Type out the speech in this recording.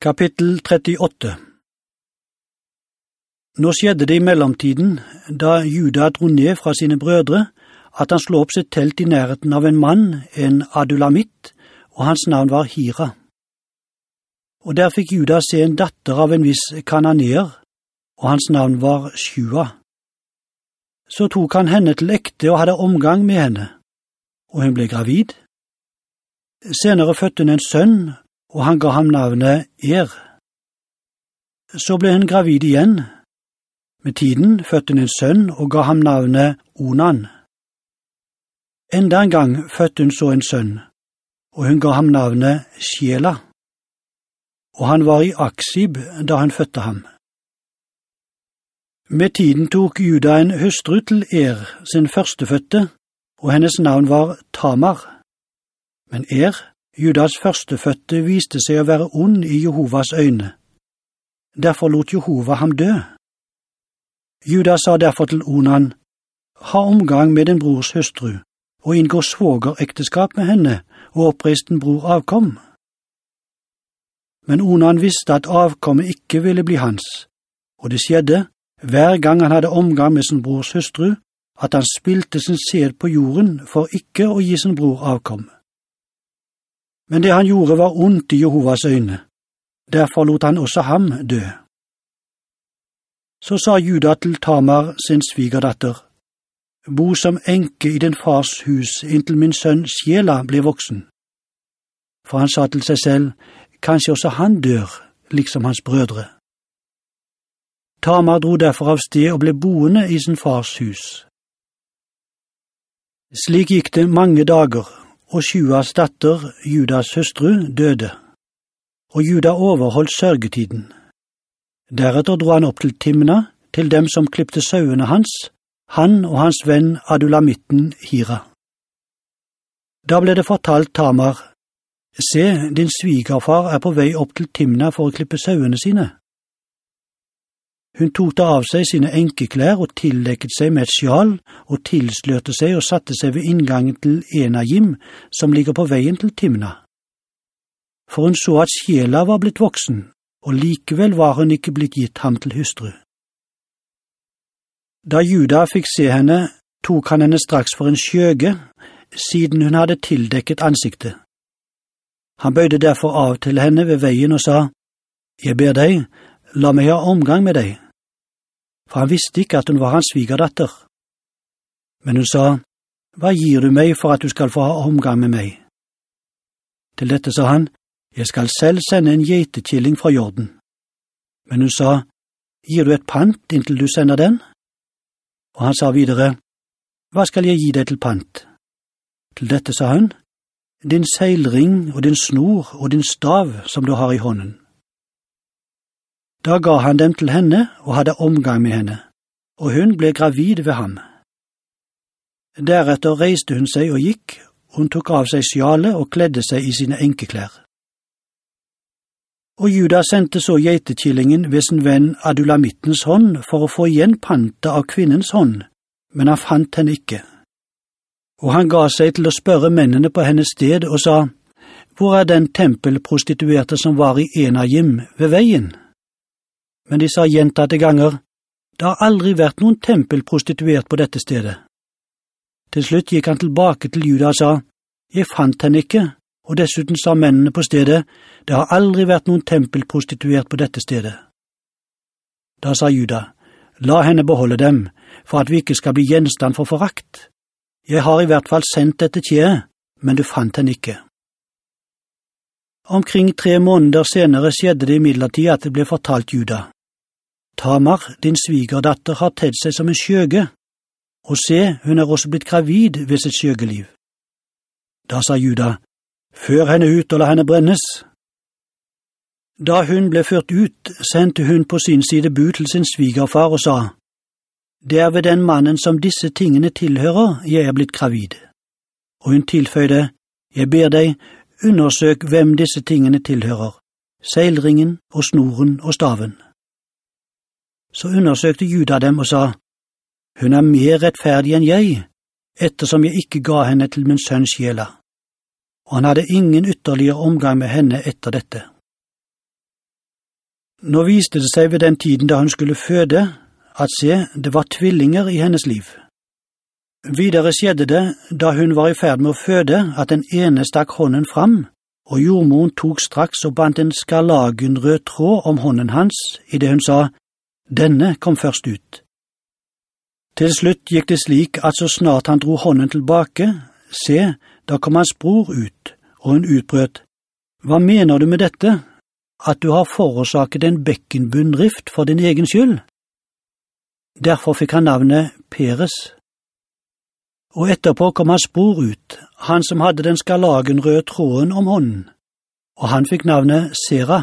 Kapittel 38 Nå skjedde det i mellomtiden, da Juda dro ned fra sine brødre, at han slo opp sitt telt i nærheten av en mann, en adulamitt, og hans navn var Hira. Og der fikk Juda se en datter av en viss kananeer, og hans navn var Shua. Så tok han henne til ekte og hadde omgang med henne, og hun ble gravid. Senere fødte hun en sønn, og han ga ham navnet Er. Så ble hun gravid igjen. Med tiden fødte hun en sønn og ga ham navnet Onan. Enda en gang fødte hun så en sønn, og hun ga ham navnet Sjela. Og han var i Aksib da hun fødte ham. Med tiden tok Juda en hustru til Er, sin førstefødte, og hennes navn var Tamar. Men Er Judas førstefødte viste seg å være ond i Jehovas øyne. Derfor lot Jehova ham dø. Judas sa derfor til Onan, ha omgang med din brors hustru, og inngå svogerekteskap med henne, og oppreist din bror avkom. Men Onan visste at avkommet ikke ville bli hans, og det skjedde, hver gang han hadde omgang med sin brors hustru, at han spilte sin sæd på jorden for ikke å gi sin bror avkom. Men det han gjorde var ondt i Jehovas øyne. Derfor lot han også ham dø. Så sa Juda til Tamar sin svigerdatter, Bo som enke i din fars hus inntil min sønn Sjela blir voksen. For han sa til seg selv, kanskje også han dør, liksom hans brødre. Tamar dro derfor av sted og ble boende i sin fars hus. Slik gikk det mange dager, og Sjuas datter, Judas hustru, døde, og Juda overholdt sørgetiden. Deretter dro han opp til Timna, til dem som klippte sauene hans, han og hans venn Adulamitten Hira. Da ble det fortalt Tamar, Se, din svigerfar er på vei opp til Timna for å klippe sauene sine. Hun tok da av seg sine enkeklær og tildekket seg med et sjal og tilslørte seg og satte seg ved inngangen til Enajim, som ligger på veien til Timna. For hun så at sjela var blitt voksen, og likevel var hun ikke blitt gitt ham til hustru. Da Juda fikk se henne, tok han henne straks for en skjøge, siden hun hadde tildekket ansiktet. Han bøyde derfor av til henne ved veien og sa, Jeg ber deg, la meg ha omgang med deg for han visste ikke at hun var hans svigerdatter. Men hun sa, Hva gir du meg for at du skal få ha omgang med meg? Til dette sa han, Jeg skal selv sende en geitekilling fra jorden. Men hun sa, Gir du et pant inntil du sender den? Og han sa videre, Hva skal jeg gi deg til pant? Til dette sa hun, Din seilring og din snor og din stav som du har i hånden. Da ga han dem til henne og hadde omgang med henne, og hun ble gravid ved ham. Deretter reiste hun seg og gikk, hun tok av seg sjalet og kledde seg i sine enkeklær. Og Juda sendte så geitekillingen ved sin venn Adulamittens hånd for å få igjen pantet av kvinnens hånd, men han fant henne ikke. Og han ga seg til å spørre mennene på hennes sted og sa, Hvor er den tempelprostituerte som var i Enajim ved veien? Men de sa gjentatte ganger, det har aldri vært noen tempel prostituert på dette stedet. Til slutt gikk han tilbake til Juda og sa, jeg fant henne ikke, og dessuten sa mennene på stedet, det har aldri vært noen tempel prostituert på dette stedet. Da sa Juda, la henne beholde dem, for at vi ikke skal bli gjenstand for forakt. Jeg har i hvert fall sendt dette tjeet, men du fant henne ikke. Omkring tre måneder senere skjedde det imidlertid at det ble fortalt Juda. Tamar, din svigerdatter, har tedd seg som en skjøge, og se, hun er også blitt gravid ved sitt skjøgeliv. Da sa Juda, før henne ut og la henne brennes. Da hun ble ført ut, sendte hun på sin side bud til sin svigerfar og sa, Det er ved den mannen som disse tingene tilhører, jeg er blitt gravid. Og hun tilføyde, Jeg ber deg, undersøk hvem disse tingene tilhører, seilringen og snoren og staven så undersøkte Juda dem og sa, Hun er mer rettferdig enn jeg, ettersom jeg ikke ga henne til min sønn Sjela, og han hadde ingen ytterligere omgang med henne etter dette. Nå viste det seg ved den tiden da hun skulle føde, at se, det var tvillinger i hennes liv. Videre skjedde det, da hun var i ferd med å føde, at den ene stakk hånden fram, og jordmoren tok straks og bandt en skarlagenrød tråd om hånden hans, i det hun sa, denne kom først ut. Til slutt gikk det slik at så snart han dro hånden tilbake, se, da kom hans bror ut, og hun utbrøt, Hva mener du med dette, at du har forårsaket en bekkenbunnrift for din egen skyld? Derfor fikk han navnet Peres. Og etterpå kom hans bror ut, han som hadde den skarlagenrøde tråden om hånden, og han fikk navnet Sera.